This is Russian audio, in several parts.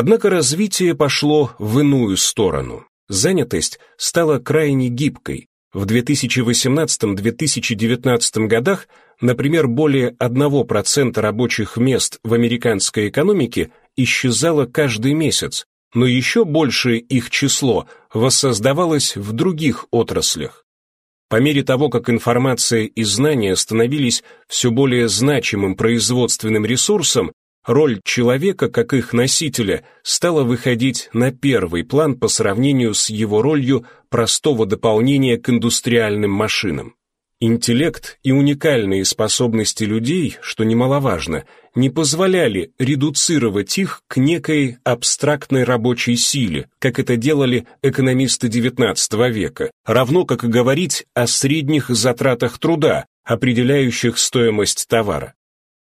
Однако развитие пошло в иную сторону. Занятость стала крайне гибкой. В 2018-2019 годах, например, более 1% рабочих мест в американской экономике исчезало каждый месяц, но еще большее их число воссоздавалось в других отраслях. По мере того, как информация и знания становились все более значимым производственным ресурсом, роль человека как их носителя стала выходить на первый план по сравнению с его ролью простого дополнения к индустриальным машинам. Интеллект и уникальные способности людей, что немаловажно, не позволяли редуцировать их к некой абстрактной рабочей силе, как это делали экономисты XIX века, равно как и говорить о средних затратах труда, определяющих стоимость товара.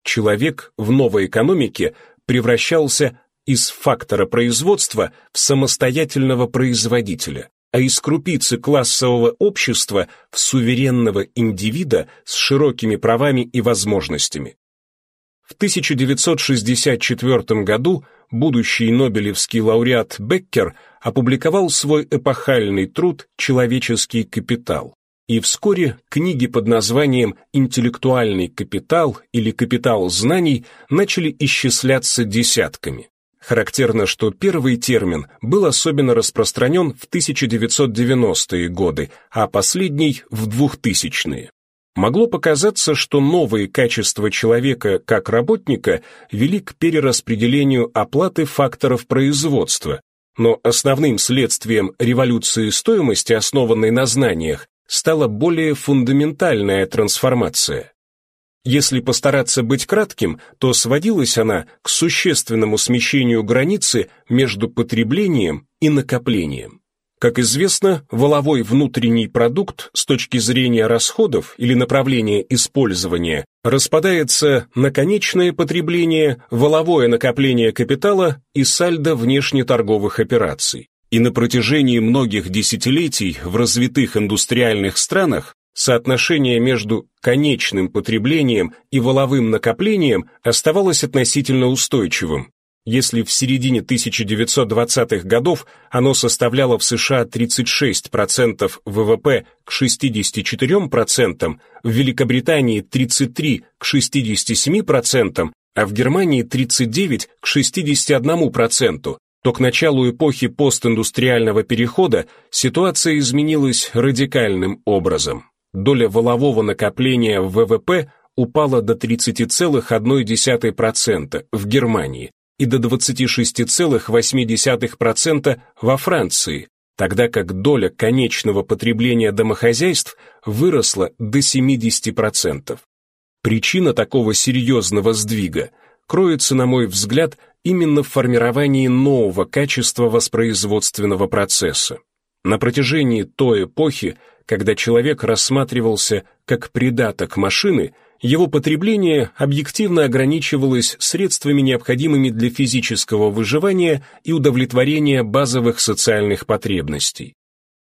Человек в новой экономике превращался из фактора производства в самостоятельного производителя, а из крупицы классового общества в суверенного индивида с широкими правами и возможностями. В 1964 году будущий нобелевский лауреат Беккер опубликовал свой эпохальный труд «Человеческий капитал». И вскоре книги под названием «Интеллектуальный капитал» или «Капитал знаний» начали исчисляться десятками. Характерно, что первый термин был особенно распространен в 1990-е годы, а последний — в 2000-е. Могло показаться, что новые качества человека как работника вели к перераспределению оплаты факторов производства, но основным следствием революции стоимости, основанной на знаниях, стала более фундаментальная трансформация. Если постараться быть кратким, то сводилась она к существенному смещению границы между потреблением и накоплением. Как известно, воловой внутренний продукт с точки зрения расходов или направления использования распадается на конечное потребление, воловое накопление капитала и сальдо внешнеторговых операций. И на протяжении многих десятилетий в развитых индустриальных странах соотношение между конечным потреблением и воловым накоплением оставалось относительно устойчивым. Если в середине 1920-х годов оно составляло в США 36% ВВП к 64%, в Великобритании 33 к 67%, а в Германии 39 к 61%, то к началу эпохи постиндустриального перехода ситуация изменилась радикальным образом доля волового накопления в ВВП упала до 30,1% в Германии и до 26,8% во Франции, тогда как доля конечного потребления домохозяйств выросла до 70%. Причина такого серьезного сдвига кроется, на мой взгляд, именно в формировании нового качества воспроизводственного процесса. На протяжении той эпохи когда человек рассматривался как придаток машины, его потребление объективно ограничивалось средствами, необходимыми для физического выживания и удовлетворения базовых социальных потребностей.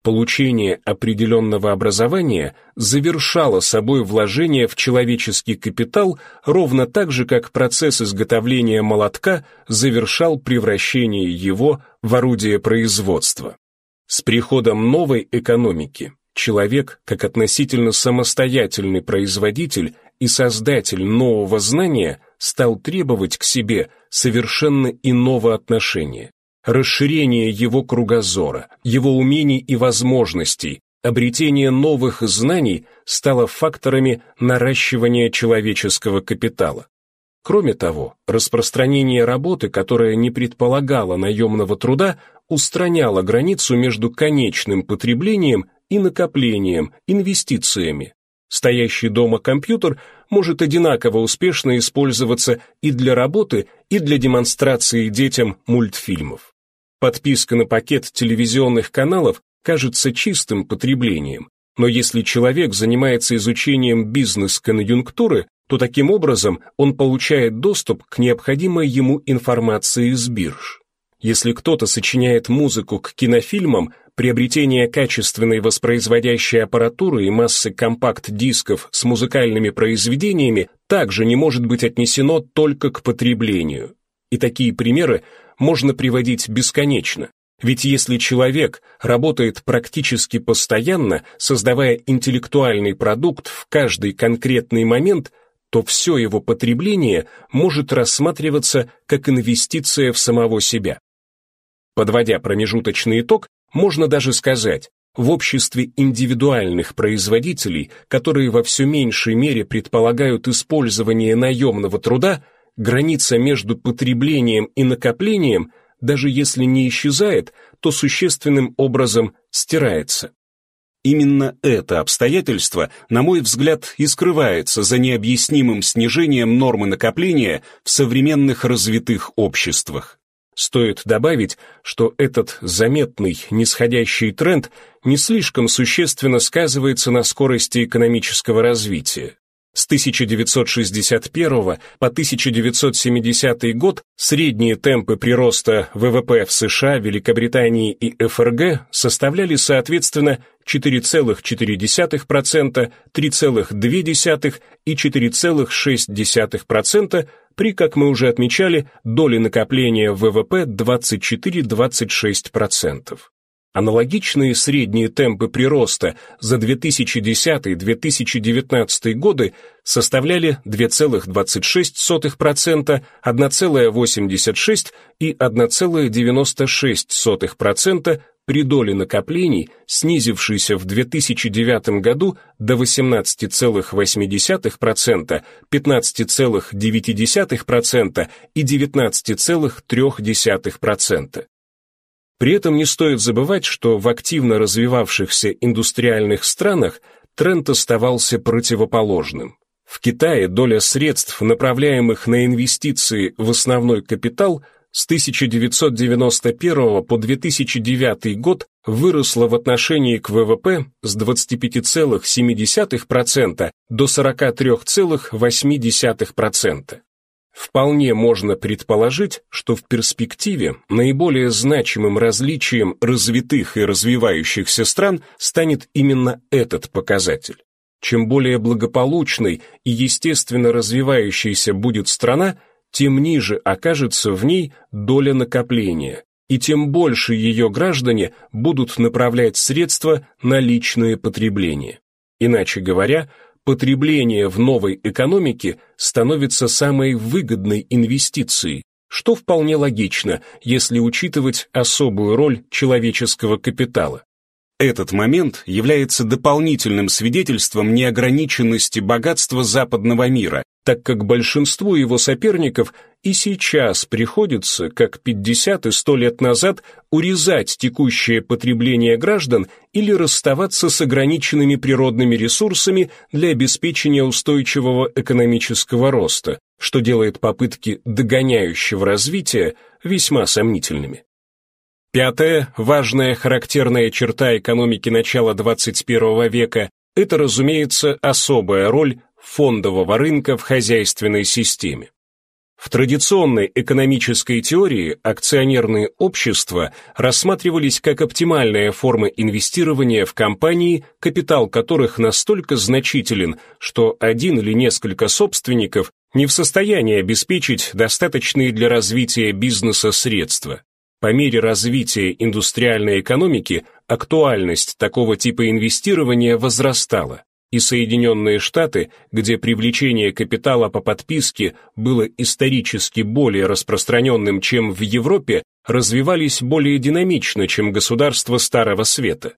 Получение определенного образования завершало собой вложение в человеческий капитал ровно так же, как процесс изготовления молотка завершал превращение его в орудие производства. С приходом новой экономики Человек, как относительно самостоятельный производитель и создатель нового знания, стал требовать к себе совершенно иного отношения. Расширение его кругозора, его умений и возможностей, обретение новых знаний стало факторами наращивания человеческого капитала. Кроме того, распространение работы, которая не предполагала наемного труда, устраняло границу между конечным потреблением и накоплением, инвестициями. Стоящий дома компьютер может одинаково успешно использоваться и для работы, и для демонстрации детям мультфильмов. Подписка на пакет телевизионных каналов кажется чистым потреблением, но если человек занимается изучением бизнес-конъюнктуры, то таким образом он получает доступ к необходимой ему информации из бирж. Если кто-то сочиняет музыку к кинофильмам, Приобретение качественной воспроизводящей аппаратуры и массы компакт-дисков с музыкальными произведениями также не может быть отнесено только к потреблению. И такие примеры можно приводить бесконечно. Ведь если человек работает практически постоянно, создавая интеллектуальный продукт в каждый конкретный момент, то все его потребление может рассматриваться как инвестиция в самого себя. Подводя промежуточный итог, можно даже сказать, в обществе индивидуальных производителей, которые во все меньшей мере предполагают использование наемного труда, граница между потреблением и накоплением – даже если не исчезает, то существенным образом стирается. Именно это обстоятельство, на мой взгляд, и скрывается за необъяснимым снижением нормы накопления в современных развитых обществах. Стоит добавить, что этот заметный нисходящий тренд не слишком существенно сказывается на скорости экономического развития. С 1961 по 1970 год средние темпы прироста ВВП в США, Великобритании и ФРГ составляли соответственно 4,4%, 3,2% и 4,6%, при, как мы уже отмечали, доле накопления ВВП 24-26%. Аналогичные средние темпы прироста за 2010-2019 годы составляли 2,26%, 1,86% и 1,96% при доле накоплений, снизившейся в 2009 году до 18,8%, 15,9% и 19,3%. При этом не стоит забывать, что в активно развивавшихся индустриальных странах тренд оставался противоположным. В Китае доля средств, направляемых на инвестиции в основной капитал, с 1991 по 2009 год выросла в отношении к ВВП с 25,7% до 43,8%. Вполне можно предположить, что в перспективе наиболее значимым различием развитых и развивающихся стран станет именно этот показатель. Чем более благополучной и естественно развивающейся будет страна, тем ниже окажется в ней доля накопления, и тем больше ее граждане будут направлять средства на личное потребление. Иначе говоря, потребление в новой экономике становится самой выгодной инвестицией, что вполне логично, если учитывать особую роль человеческого капитала. Этот момент является дополнительным свидетельством неограниченности богатства западного мира, так как большинству его соперников и сейчас приходится, как 50 и 100 лет назад, урезать текущее потребление граждан или расставаться с ограниченными природными ресурсами для обеспечения устойчивого экономического роста, что делает попытки догоняющего развития весьма сомнительными. Пятая, важная характерная черта экономики начала 21 века – это, разумеется, особая роль фондового рынка в хозяйственной системе. В традиционной экономической теории акционерные общества рассматривались как оптимальная форма инвестирования в компании, капитал которых настолько значителен, что один или несколько собственников не в состоянии обеспечить достаточные для развития бизнеса средства. По мере развития индустриальной экономики актуальность такого типа инвестирования возрастала, и Соединенные Штаты, где привлечение капитала по подписке было исторически более распространенным, чем в Европе, развивались более динамично, чем государства Старого Света.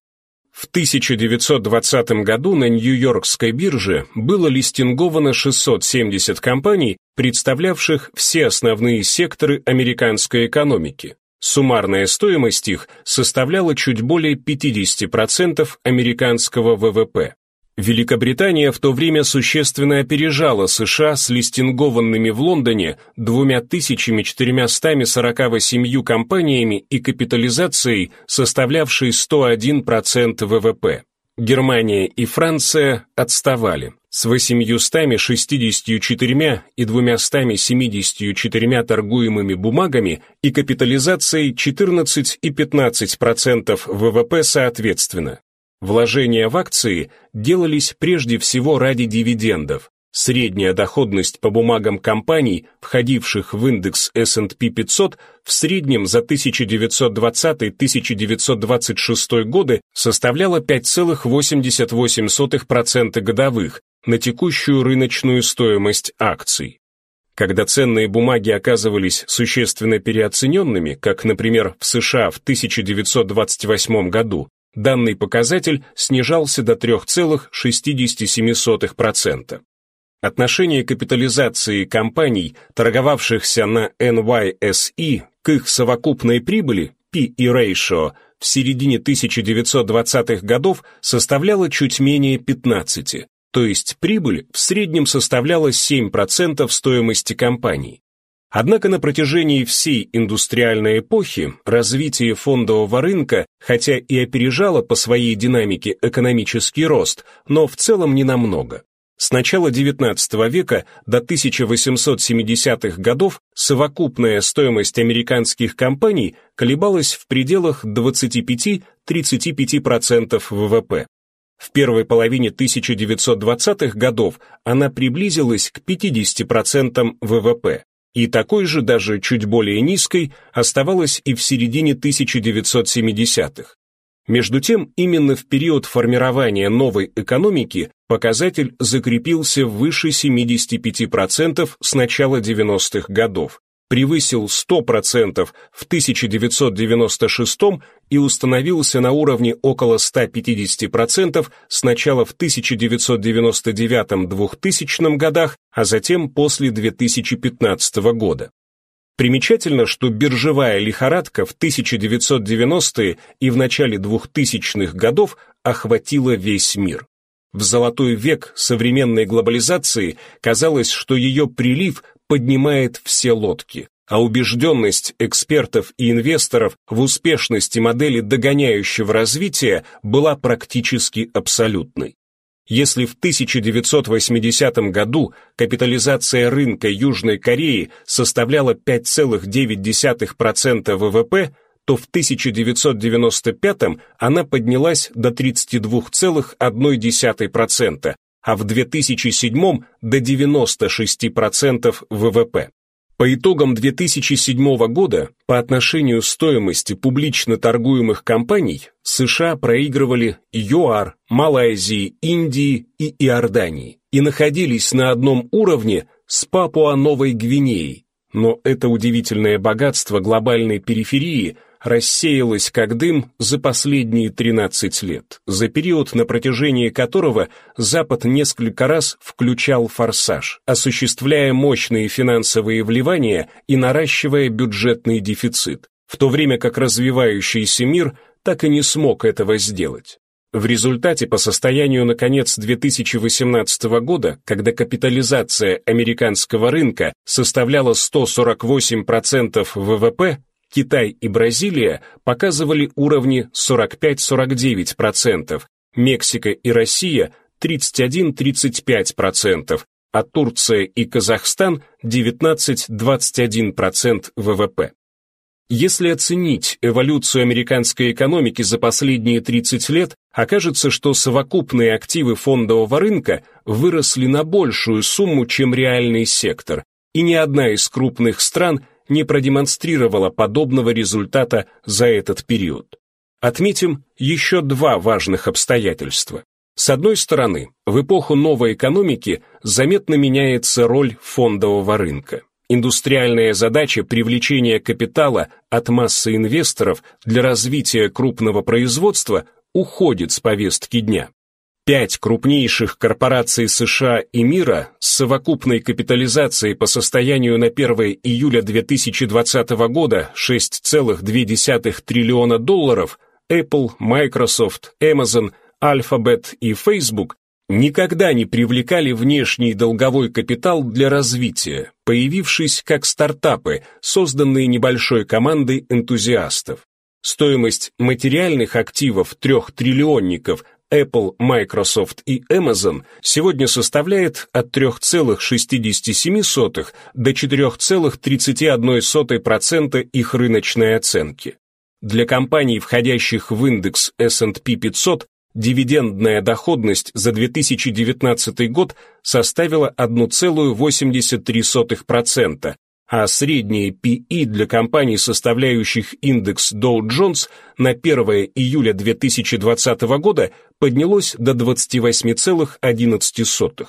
В 1920 году на Нью-Йоркской бирже было листинговано 670 компаний, представлявших все основные секторы американской экономики. Суммарная стоимость их составляла чуть более 50% американского ВВП. Великобритания в то время существенно опережала США с листингованными в Лондоне 2448 компаниями и капитализацией, составлявшей 101% ВВП. Германия и Франция отставали с 864 и 274 торгуемыми бумагами и капитализацией 14 и 15% ВВП соответственно. Вложения в акции делались прежде всего ради дивидендов, Средняя доходность по бумагам компаний, входивших в индекс S&P 500, в среднем за 1920-1926 годы составляла 5,88% годовых на текущую рыночную стоимость акций. Когда ценные бумаги оказывались существенно переоцененными, как, например, в США в 1928 году, данный показатель снижался до 3,67%. Отношение капитализации компаний, торговавшихся на NYSE, к их совокупной прибыли, P и ratio, в середине 1920-х годов составляло чуть менее 15, то есть прибыль в среднем составляла 7% стоимости компании. Однако на протяжении всей индустриальной эпохи развитие фондового рынка, хотя и опережало по своей динамике экономический рост, но в целом не намного. С начала XIX века до 1870-х годов совокупная стоимость американских компаний колебалась в пределах 25-35% ВВП. В первой половине 1920-х годов она приблизилась к 50% ВВП, и такой же, даже чуть более низкой, оставалась и в середине 1970-х. Между тем, именно в период формирования новой экономики показатель закрепился выше 75% с начала 90-х годов, превысил 100% в 1996 и установился на уровне около 150% сначала в 1999-2000 годах, а затем после 2015 года. Примечательно, что биржевая лихорадка в 1990-е и в начале 2000-х годов охватила весь мир. В золотой век современной глобализации казалось, что ее прилив поднимает все лодки, а убежденность экспертов и инвесторов в успешности модели догоняющего развития была практически абсолютной. Если в 1980 году капитализация рынка Южной Кореи составляла 5,9% ВВП, то в 1995 она поднялась до 32,1%, а в 2007 до 96% ВВП. По итогам 2007 года по отношению стоимости публично торгуемых компаний США проигрывали ЮАР, Малайзии, Индии и Иордании и находились на одном уровне с Папуа-Новой Гвинеей. Но это удивительное богатство глобальной периферии – рассеялась как дым за последние 13 лет, за период, на протяжении которого Запад несколько раз включал форсаж, осуществляя мощные финансовые вливания и наращивая бюджетный дефицит, в то время как развивающийся мир так и не смог этого сделать. В результате по состоянию на конец 2018 года, когда капитализация американского рынка составляла 148% ВВП, Китай и Бразилия показывали уровни 45-49%, Мексика и Россия 31-35%, а Турция и Казахстан 19-21% ВВП. Если оценить эволюцию американской экономики за последние 30 лет, окажется, что совокупные активы фондового рынка выросли на большую сумму, чем реальный сектор, и ни одна из крупных стран не продемонстрировала подобного результата за этот период. Отметим еще два важных обстоятельства. С одной стороны, в эпоху новой экономики заметно меняется роль фондового рынка. Индустриальная задача привлечения капитала от массы инвесторов для развития крупного производства уходит с повестки дня. Пять крупнейших корпораций США и мира с совокупной капитализацией по состоянию на 1 июля 2020 года 6,2 триллиона долларов Apple, Microsoft, Amazon, Alphabet и Facebook никогда не привлекали внешний долговой капитал для развития, появившись как стартапы, созданные небольшой командой энтузиастов. Стоимость материальных активов трех триллионников Apple, Microsoft и Amazon сегодня составляет от 3,67 до 4,31% их рыночной оценки. Для компаний, входящих в индекс S&P 500, дивидендная доходность за 2019 год составила 1,83%, а среднее PE для компаний, составляющих индекс Dow Jones, на 1 июля 2020 года поднялось до 28,11.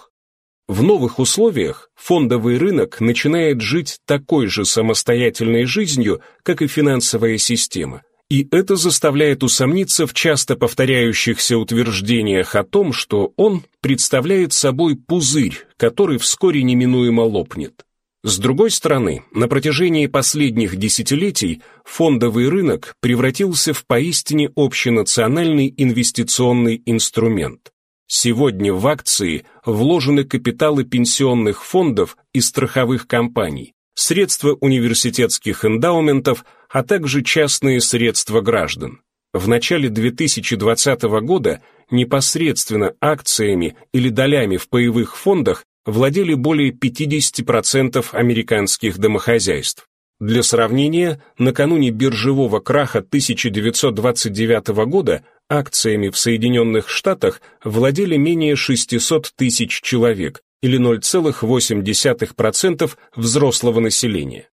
В новых условиях фондовый рынок начинает жить такой же самостоятельной жизнью, как и финансовая система – и это заставляет усомниться в часто повторяющихся утверждениях о том, что он представляет собой пузырь, который вскоре неминуемо лопнет. С другой стороны, на протяжении последних десятилетий фондовый рынок превратился в поистине общенациональный инвестиционный инструмент. Сегодня в акции вложены капиталы пенсионных фондов и страховых компаний, средства университетских эндаументов, а также частные средства граждан. В начале 2020 года непосредственно акциями или долями в паевых фондах владели более 50% американских домохозяйств. Для сравнения, накануне биржевого краха 1929 года акциями в Соединенных Штатах владели менее 600 тысяч человек, или 0,8% взрослого населения.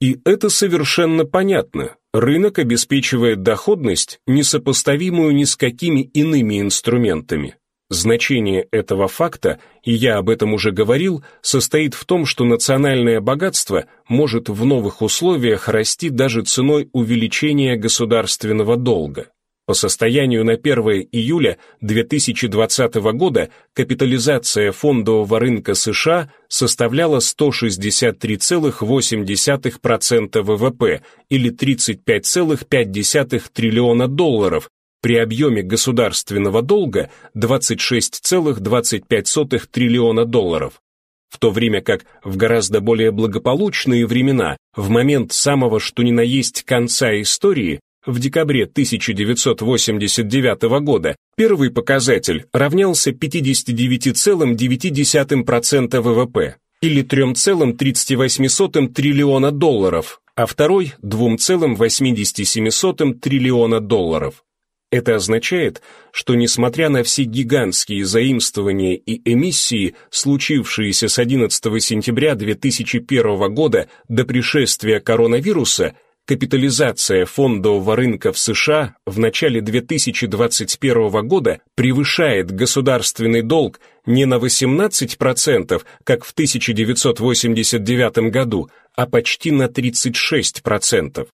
И это совершенно понятно. Рынок обеспечивает доходность, несопоставимую ни с какими иными инструментами. Значение этого факта, и я об этом уже говорил, состоит в том, что национальное богатство может в новых условиях расти даже ценой увеличения государственного долга. По состоянию на 1 июля 2020 года капитализация фондового рынка США составляла 163,8% ВВП или 35,5 триллиона долларов, при объеме государственного долга 26,25 триллиона долларов. В то время как в гораздо более благополучные времена, в момент самого что ни на есть конца истории, в декабре 1989 года первый показатель равнялся 59,9% ВВП или 3,38 триллиона долларов, а второй 2,87 триллиона долларов. Это означает, что несмотря на все гигантские заимствования и эмиссии, случившиеся с 11 сентября 2001 года до пришествия коронавируса, Капитализация фондового рынка в США в начале 2021 года превышает государственный долг не на 18%, как в 1989 году, а почти на 36%.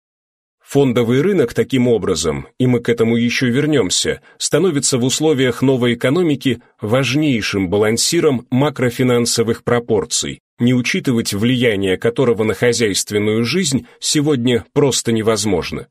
Фондовый рынок таким образом, и мы к этому еще вернемся, становится в условиях новой экономики важнейшим балансиром макрофинансовых пропорций, не учитывать влияние которого на хозяйственную жизнь сегодня просто невозможно.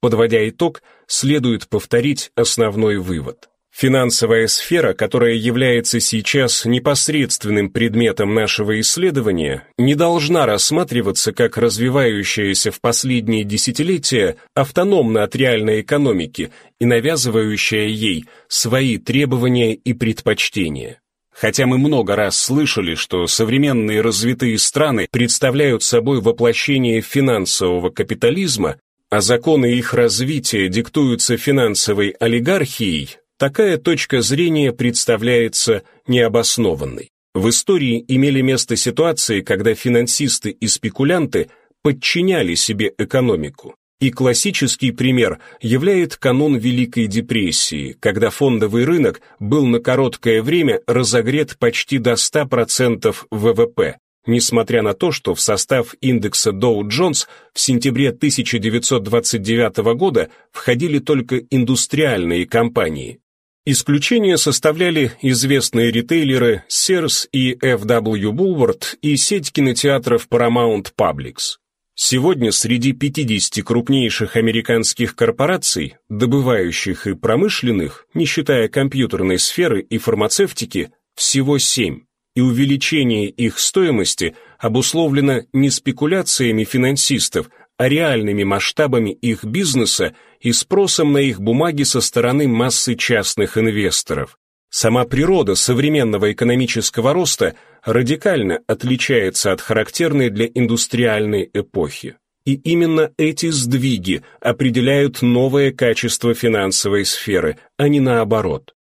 Подводя итог, следует повторить основной вывод. Финансовая сфера, которая является сейчас непосредственным предметом нашего исследования, не должна рассматриваться как развивающаяся в последние десятилетия автономно от реальной экономики и навязывающая ей свои требования и предпочтения. Хотя мы много раз слышали, что современные развитые страны представляют собой воплощение финансового капитализма, а законы их развития диктуются финансовой олигархией, такая точка зрения представляется необоснованной. В истории имели место ситуации, когда финансисты и спекулянты подчиняли себе экономику. И классический пример являет канун Великой депрессии, когда фондовый рынок был на короткое время разогрет почти до 100% ВВП, несмотря на то, что в состав индекса Dow Jones в сентябре 1929 года входили только индустриальные компании. Исключение составляли известные ритейлеры Sears и F.W. Woolworth и сеть кинотеатров Paramount Publix. Сегодня среди 50 крупнейших американских корпораций, добывающих и промышленных, не считая компьютерной сферы и фармацевтики, всего 7, и увеличение их стоимости обусловлено не спекуляциями финансистов, реальными масштабами их бизнеса и спросом на их бумаги со стороны массы частных инвесторов. Сама природа современного экономического роста радикально отличается от характерной для индустриальной эпохи. и именно эти сдвиги определяют новое качество финансовой сферы, а не наоборот.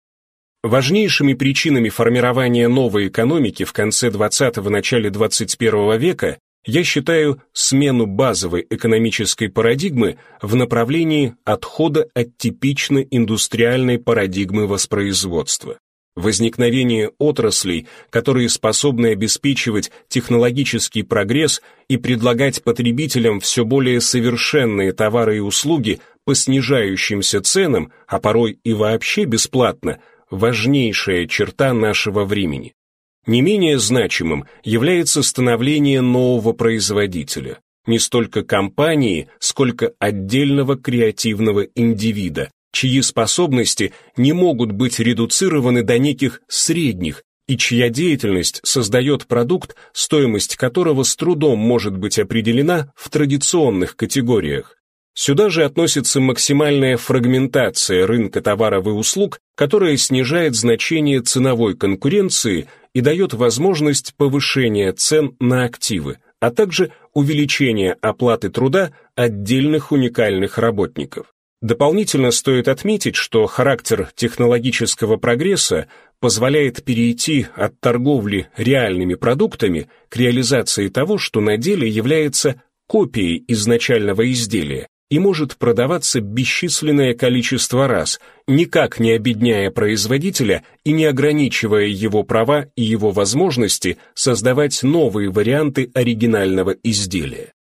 Важнейшими причинами формирования новой экономики в конце 20-го начале 21 века я считаю смену базовой экономической парадигмы в направлении отхода от типичной индустриальной парадигмы воспроизводства возникновение отраслей, которые способны обеспечивать технологический прогресс и предлагать потребителям все более совершенные товары и услуги по снижающимся ценам, а порой и вообще бесплатно, важнейшая черта нашего времени. Не менее значимым является становление нового производителя, не столько компании, сколько отдельного креативного индивида, чьи способности не могут быть редуцированы до неких средних и чья деятельность создает продукт, стоимость которого с трудом может быть определена в традиционных категориях. Сюда же относится максимальная фрагментация рынка товаров и услуг, которая снижает значение ценовой конкуренции и дает возможность повышения цен на активы, а также увеличения оплаты труда отдельных уникальных работников. Дополнительно стоит отметить, что характер технологического прогресса позволяет перейти от торговли реальными продуктами к реализации того, что на деле является копией изначального изделия и может продаваться бесчисленное количество раз, никак не обедняя производителя и не ограничивая его права и его возможности создавать новые варианты оригинального изделия.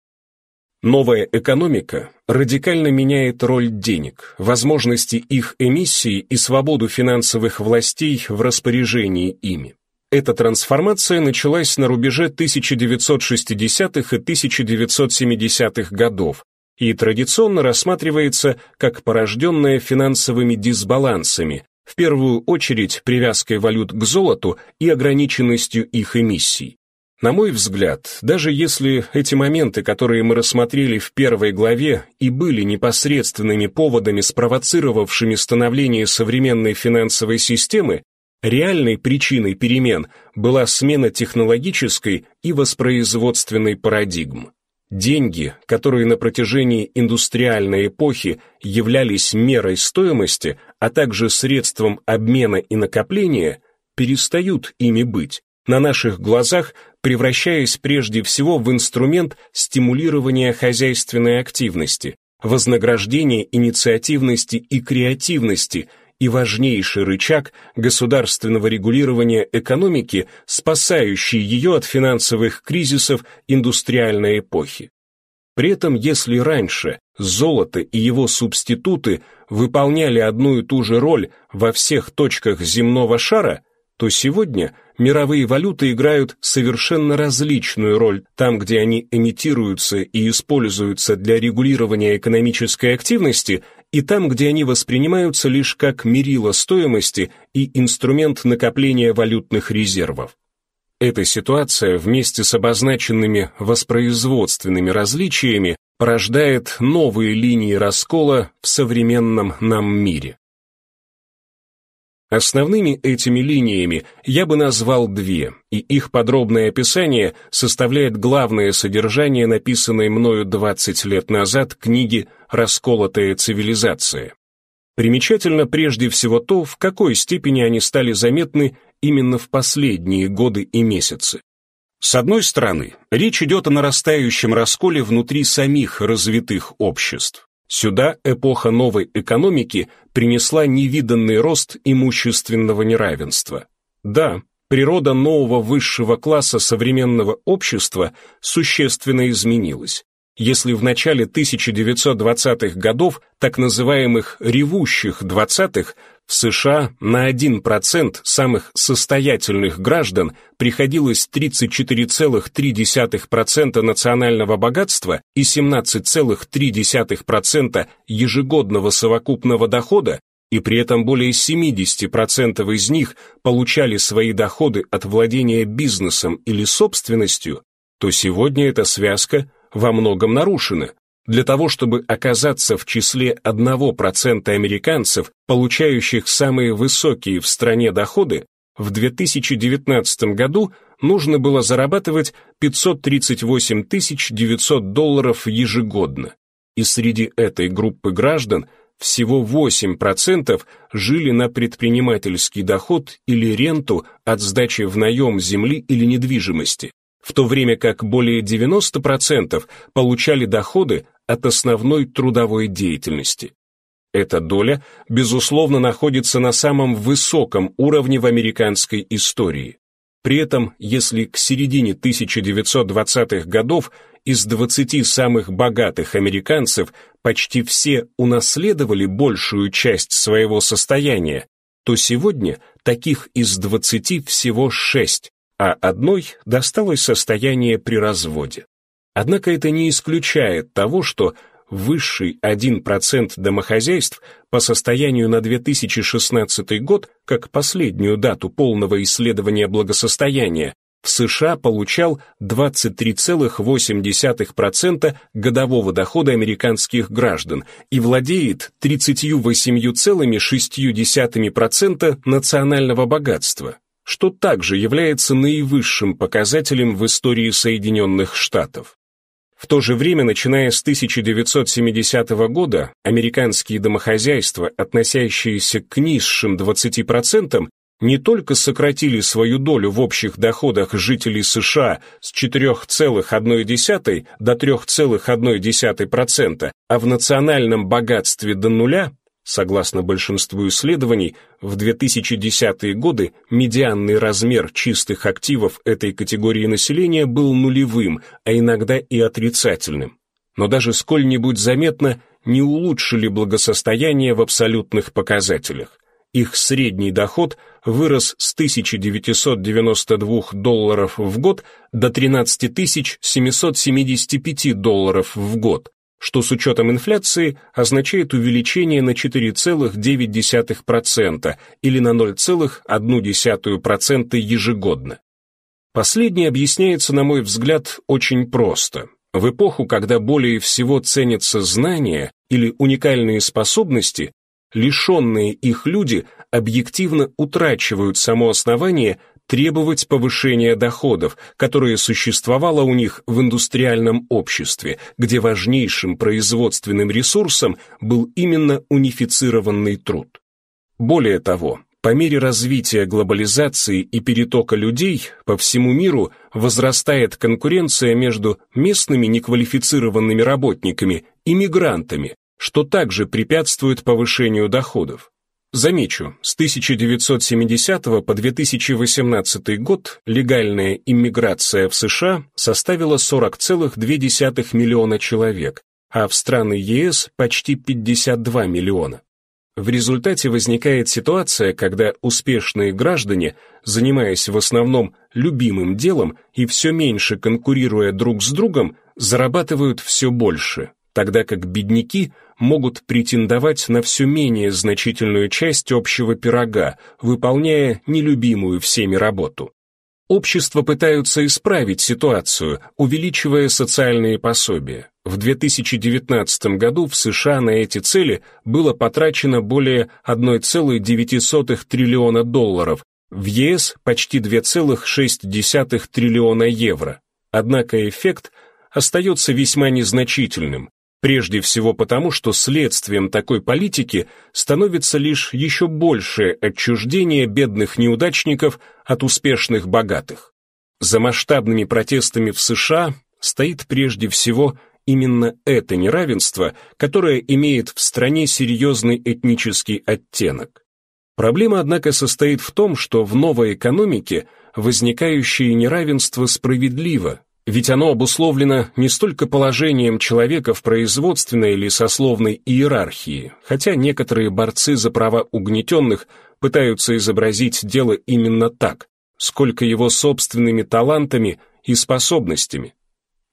Новая экономика радикально меняет роль денег, возможности их эмиссии и свободу финансовых властей в распоряжении ими. Эта трансформация началась на рубеже 1960-х и 1970-х годов и традиционно рассматривается как порожденная финансовыми дисбалансами, в первую очередь привязкой валют к золоту и ограниченностью их эмиссий. На мой взгляд, даже если эти моменты, которые мы рассмотрели в первой главе, и были непосредственными поводами, спровоцировавшими становление современной финансовой системы, реальной причиной перемен была смена технологической и воспроизводственной парадигм. Деньги, которые на протяжении индустриальной эпохи являлись мерой стоимости, а также средством обмена и накопления, перестают ими быть на наших глазах превращаясь прежде всего в инструмент стимулирования хозяйственной активности, вознаграждения инициативности и креативности и важнейший рычаг государственного регулирования экономики, спасающий ее от финансовых кризисов индустриальной эпохи. При этом, если раньше золото и его субституты выполняли одну и ту же роль во всех точках земного шара, то сегодня мировые валюты играют совершенно различную роль там, где они эмитируются и используются для регулирования экономической активности, и там, где они воспринимаются лишь как мерило стоимости и инструмент накопления валютных резервов. Эта ситуация вместе с обозначенными воспроизводственными различиями порождает новые линии раскола в современном нам мире. Основными этими линиями я бы назвал две, и их подробное описание составляет главное содержание написанной мною 20 лет назад книги «Расколотая цивилизация». Примечательно прежде всего то, в какой степени они стали заметны именно в последние годы и месяцы. С одной стороны, речь идет о нарастающем расколе внутри самих развитых обществ. Сюда эпоха новой экономики принесла невиданный рост имущественного неравенства. Да, природа нового высшего класса современного общества существенно изменилась. Если в начале 1920-х годов так называемых «ревущих 20-х» В США на 1% самых состоятельных граждан приходилось 34,3% национального богатства и 17,3% ежегодного совокупного дохода, и при этом более 70% из них получали свои доходы от владения бизнесом или собственностью, то сегодня эта связка во многом нарушена. Для того, чтобы оказаться в числе 1% американцев, получающих самые высокие в стране доходы, в 2019 году нужно было зарабатывать 538 900 долларов ежегодно. И среди этой группы граждан всего 8% жили на предпринимательский доход или ренту от сдачи в наем земли или недвижимости, в то время как более 90% получали доходы от основной трудовой деятельности. Эта доля, безусловно, находится на самом высоком уровне в американской истории. При этом, если к середине 1920-х годов из 20 самых богатых американцев почти все унаследовали большую часть своего состояния, то сегодня таких из 20 всего 6, а одной досталось состояние при разводе. Однако это не исключает того, что высший 1% домохозяйств по состоянию на 2016 год, как последнюю дату полного исследования благосостояния, в США получал 23,8% годового дохода американских граждан и владеет 38,6% национального богатства, что также является наивысшим показателем в истории Соединенных Штатов. В то же время, начиная с 1970 года, американские домохозяйства, относящиеся к низшим 20%, не только сократили свою долю в общих доходах жителей США с 4,1 до 3,1%, а в национальном богатстве до нуля Согласно большинству исследований, в 2010-е годы медианный размер чистых активов этой категории населения был нулевым, а иногда и отрицательным. Но даже сколь-нибудь заметно не улучшили благосостояние в абсолютных показателях. Их средний доход вырос с 1992 долларов в год до 13 775 долларов в год, что с учетом инфляции означает увеличение на 4,9% или на 0,1% ежегодно. Последнее объясняется, на мой взгляд, очень просто. В эпоху, когда более всего ценятся знания или уникальные способности, лишенные их люди объективно утрачивают само основание требовать повышения доходов, которое существовало у них в индустриальном обществе, где важнейшим производственным ресурсом был именно унифицированный труд. Более того, по мере развития глобализации и перетока людей по всему миру возрастает конкуренция между местными неквалифицированными работниками и мигрантами, что также препятствует повышению доходов. Замечу, с 1970 по 2018 год легальная иммиграция в США составила 40,2 миллиона человек, а в страны ЕС почти 52 миллиона. В результате возникает ситуация, когда успешные граждане, занимаясь в основном любимым делом и все меньше конкурируя друг с другом, зарабатывают все больше, тогда как бедняки – могут претендовать на все менее значительную часть общего пирога, выполняя нелюбимую всеми работу. Общества пытаются исправить ситуацию, увеличивая социальные пособия. В 2019 году в США на эти цели было потрачено более 1,9 триллиона долларов, в ЕС почти 2,6 триллиона евро. Однако эффект остается весьма незначительным. Прежде всего потому, что следствием такой политики становится лишь еще большее отчуждение бедных неудачников от успешных богатых. За масштабными протестами в США стоит прежде всего именно это неравенство, которое имеет в стране серьезный этнический оттенок. Проблема, однако, состоит в том, что в новой экономике возникающее неравенство справедливо, ведь оно обусловлено не столько положением человека в производственной или сословной иерархии, хотя некоторые борцы за права угнетенных пытаются изобразить дело именно так, сколько его собственными талантами и способностями.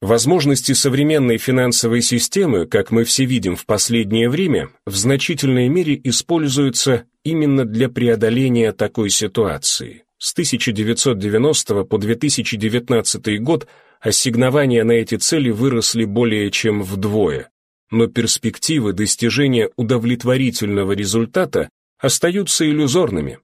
Возможности современной финансовой системы, как мы все видим в последнее время, в значительной мере используются именно для преодоления такой ситуации. С 1990 по 2019 год ассигнования на эти цели выросли более чем вдвое, но перспективы достижения удовлетворительного результата остаются иллюзорными.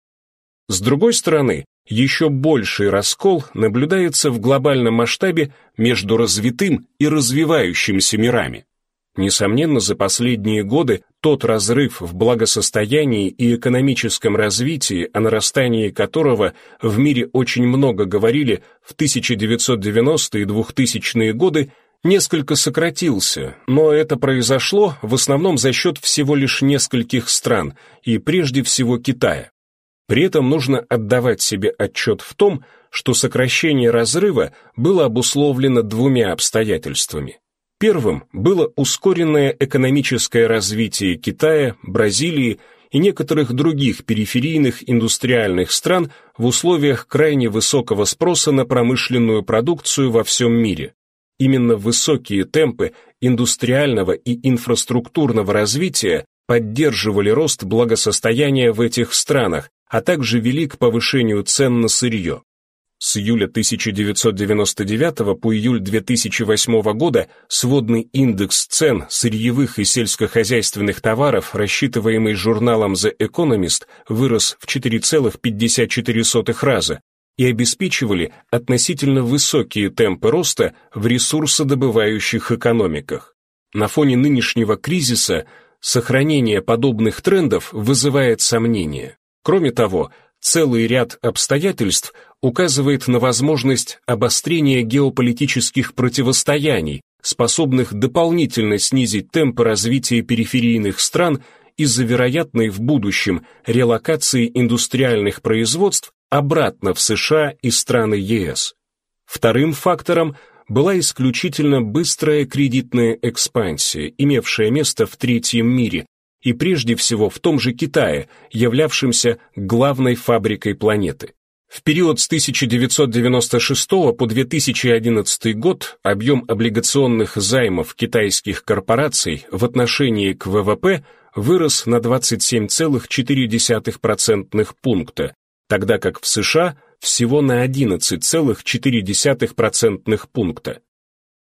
С другой стороны, еще больший раскол наблюдается в глобальном масштабе между развитым и развивающимся мирами. Несомненно, за последние годы тот разрыв в благосостоянии и экономическом развитии, о нарастании которого в мире очень много говорили в 1990-е и 2000-е годы, несколько сократился, но это произошло в основном за счет всего лишь нескольких стран, и прежде всего Китая. При этом нужно отдавать себе отчет в том, что сокращение разрыва было обусловлено двумя обстоятельствами. Первым было ускоренное экономическое развитие Китая, Бразилии и некоторых других периферийных индустриальных стран в условиях крайне высокого спроса на промышленную продукцию во всем мире. Именно высокие темпы индустриального и инфраструктурного развития поддерживали рост благосостояния в этих странах, а также вели к повышению цен на сырье. С июля 1999 по июль 2008 года сводный индекс цен сырьевых и сельскохозяйственных товаров, рассчитываемый журналом The Economist, вырос в 4,54 раза и обеспечивали относительно высокие темпы роста в ресурсодобывающих экономиках. На фоне нынешнего кризиса сохранение подобных трендов вызывает сомнения. Кроме того, целый ряд обстоятельств указывает на возможность обострения геополитических противостояний, способных дополнительно снизить темпы развития периферийных стран из-за вероятной в будущем релокации индустриальных производств обратно в США и страны ЕС. Вторым фактором была исключительно быстрая кредитная экспансия, имевшая место в третьем мире, и прежде всего в том же Китае, являвшемся главной фабрикой планеты. В период с 1996 по 2011 год объем облигационных займов китайских корпораций в отношении к ВВП вырос на 27,4% пункта, тогда как в США всего на 11,4% пункта.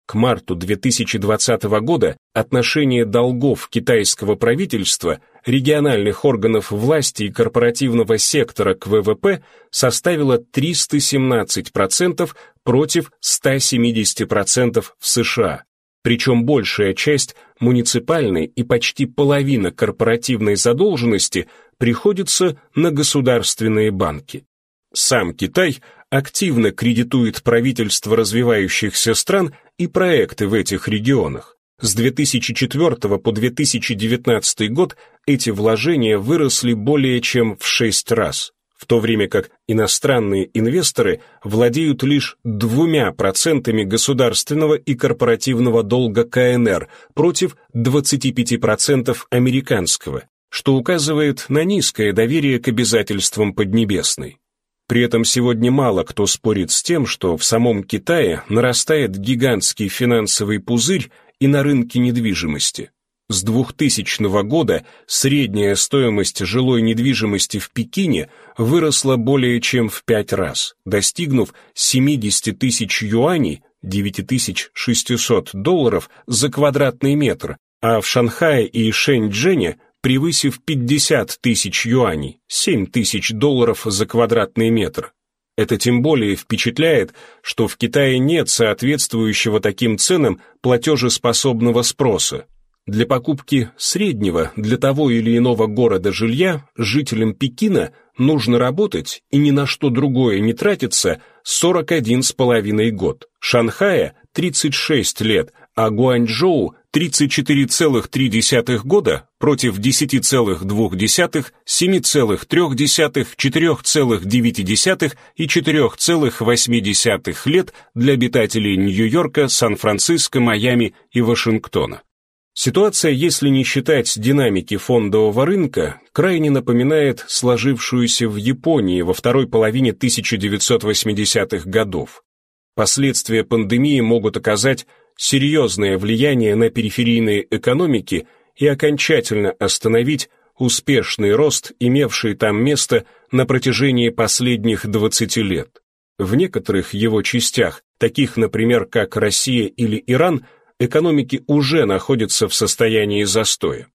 К марту 2020 года отношение долгов китайского правительства, региональных органов власти и корпоративного сектора к ВВП составило 317% против 170% в США. Причем большая часть муниципальной и почти половина корпоративной задолженности приходится на государственные банки. Сам Китай активно кредитует правительства развивающихся стран и проекты в этих регионах. С 2004 по 2019 год эти вложения выросли более чем в 6 раз, в то время как иностранные инвесторы владеют лишь двумя процентами государственного и корпоративного долга КНР против 25% американского, что указывает на низкое доверие к обязательствам Поднебесной. При этом сегодня мало кто спорит с тем, что в самом Китае нарастает гигантский финансовый пузырь и на рынке недвижимости. С 2000 года средняя стоимость жилой недвижимости в Пекине выросла более чем в пять раз, достигнув 70 тысяч юаней, 9600 долларов за квадратный метр, а в Шанхае и Шэньчжэне превысив 50 тысяч юаней, 7 тысяч долларов за квадратный метр. Это тем более впечатляет, что в Китае нет соответствующего таким ценам платежеспособного спроса. Для покупки среднего для того или иного города жилья жителям Пекина нужно работать и ни на что другое не тратиться 41 с половиной год, Шанхая 36 лет, а Гуанчжоу 34,3 года против 10,2, 7,3, 4,9 и 4,8 лет для обитателей Нью-Йорка, Сан-Франциско, Майами и Вашингтона. Ситуация, если не считать динамики фондового рынка, крайне напоминает сложившуюся в Японии во второй половине 1980-х годов. Последствия пандемии могут оказать серьезное влияние на периферийные экономики и окончательно остановить успешный рост, имевший там место на протяжении последних 20 лет. В некоторых его частях, таких, например, как Россия или Иран, экономики уже находятся в состоянии застоя.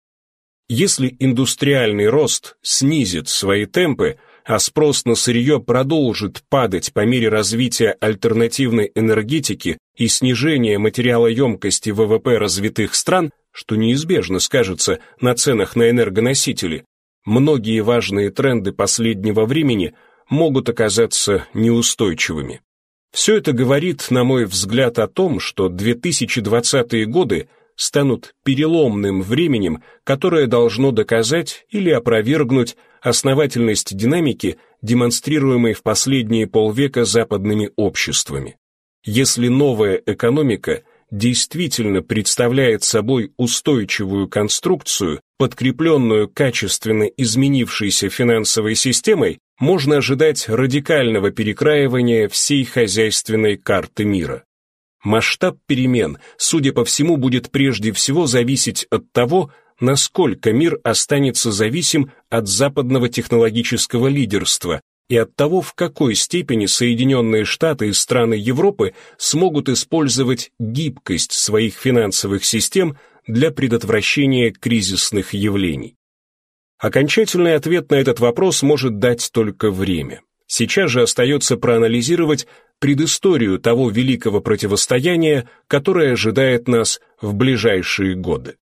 Если индустриальный рост снизит свои темпы, а спрос на сырье продолжит падать по мере развития альтернативной энергетики и снижения материалоемкости ВВП развитых стран, что неизбежно скажется на ценах на энергоносители, многие важные тренды последнего времени могут оказаться неустойчивыми. Все это говорит, на мой взгляд, о том, что 2020-е годы станут переломным временем, которое должно доказать или опровергнуть основательность динамики, демонстрируемой в последние полвека западными обществами. Если новая экономика действительно представляет собой устойчивую конструкцию, подкрепленную качественно изменившейся финансовой системой, можно ожидать радикального перекраивания всей хозяйственной карты мира. Масштаб перемен, судя по всему, будет прежде всего зависеть от того, насколько мир останется зависим от западного технологического лидерства и от того, в какой степени Соединенные Штаты и страны Европы смогут использовать гибкость своих финансовых систем для предотвращения кризисных явлений. Окончательный ответ на этот вопрос может дать только время. Сейчас же остается проанализировать предысторию того великого противостояния, которое ожидает нас в ближайшие годы.